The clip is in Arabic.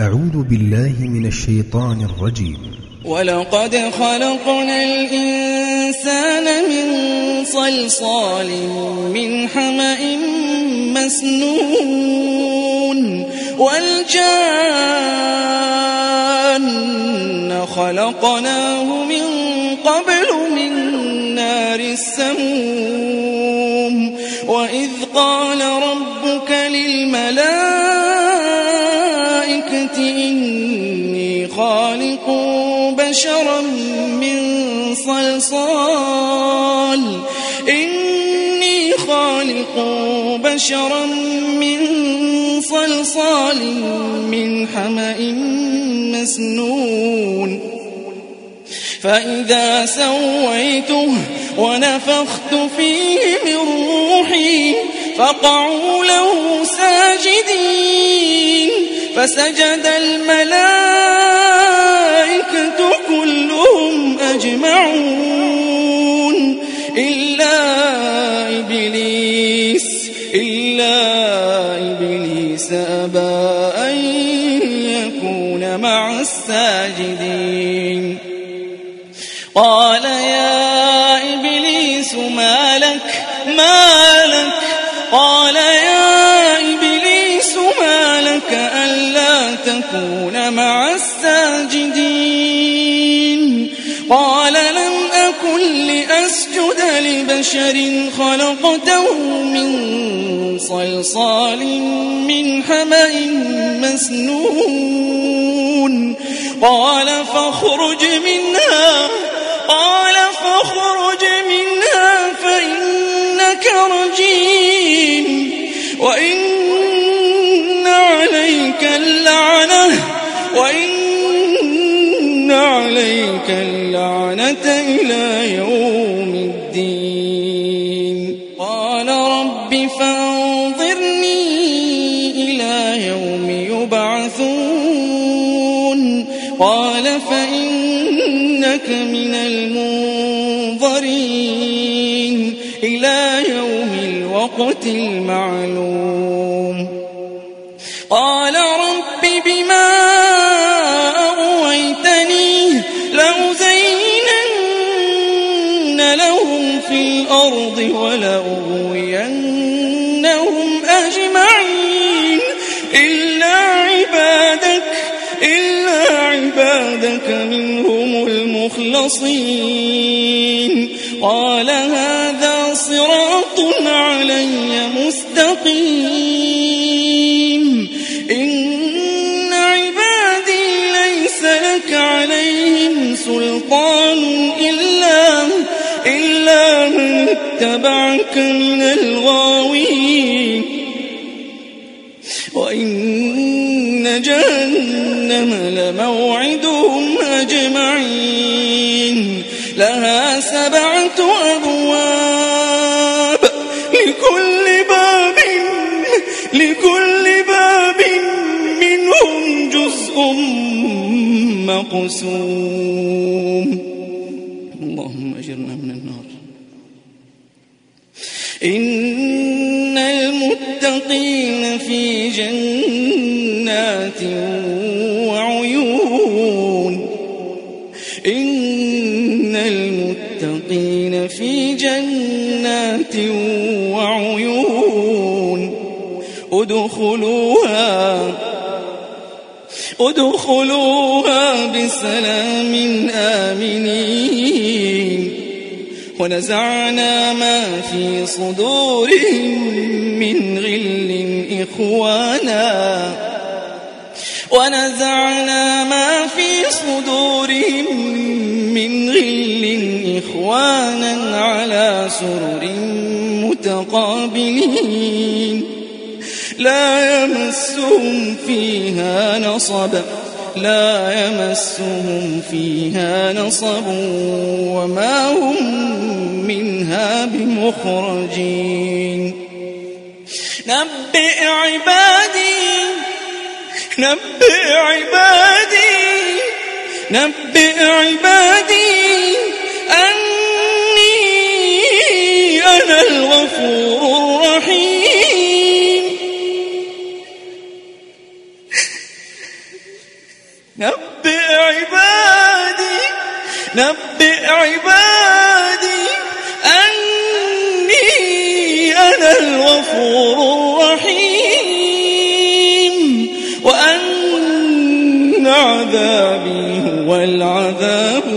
أعوذ بالله من الشيطان الرجيم. ولقد خلقنا الإنسان من صلصال من حمأ مسنون والجان خلقناه من قبل من نار السموم وإذ قال ربك للملائكة صلصال إني خالق بشرا من صلصال من حمأ مسنون. فإذا سويته ونفخت فيه من روحي فقعوا له ساجدين. فسجد الملائكة إلا إبليس أبى أن يكون مع الساجدين. قال يا إبليس ما لك؟ ما لك؟ قال يا إبليس ما لك ألا تكون مع الساجدين؟ قال لم أكن لأسجد لبشر خلقته من صلصال من حمأ مسنون. قال فاخرج منها قال فاخرج منها فإنك رجيم. وإن عليك اللعنة وإن عليك اللعنة إلى يوم الدين. رب فانظرني إلى يوم يبعثون. قال فإنك من المنظرين. إلى يوم الوقت المعلوم. قال رب بما عبادك منهم المخلصين. قال هذا صراط علي مستقيم. إن عبادي ليس لك عليهم سلطان إلا إلا من اتبعك من الغاوين. وإن جهنم لموعدهم لها سبعة أبواب لكل باب لكل باب منهم جزء مقسوم. اللهم أجرنا من النار. إن المتقين في جنات المتقين في جنات وعيون. ادخلوها ادخلوها بسلام آمنين. ونزعنا ما في صدورهم من غل إخوانا. ونزعنا ما في صدورهم من غل إخوانا على سرر متقابلين. لا يمسهم فيها نصب لا يمسهم فيها نصب وما هم منها بمخرجين. نبئ عبادي نبئ عبادي نبئ عبادي. نبئ عبادي نبئ عبادي أني أنا الغفور الرحيم وأن عذابي هو العذاب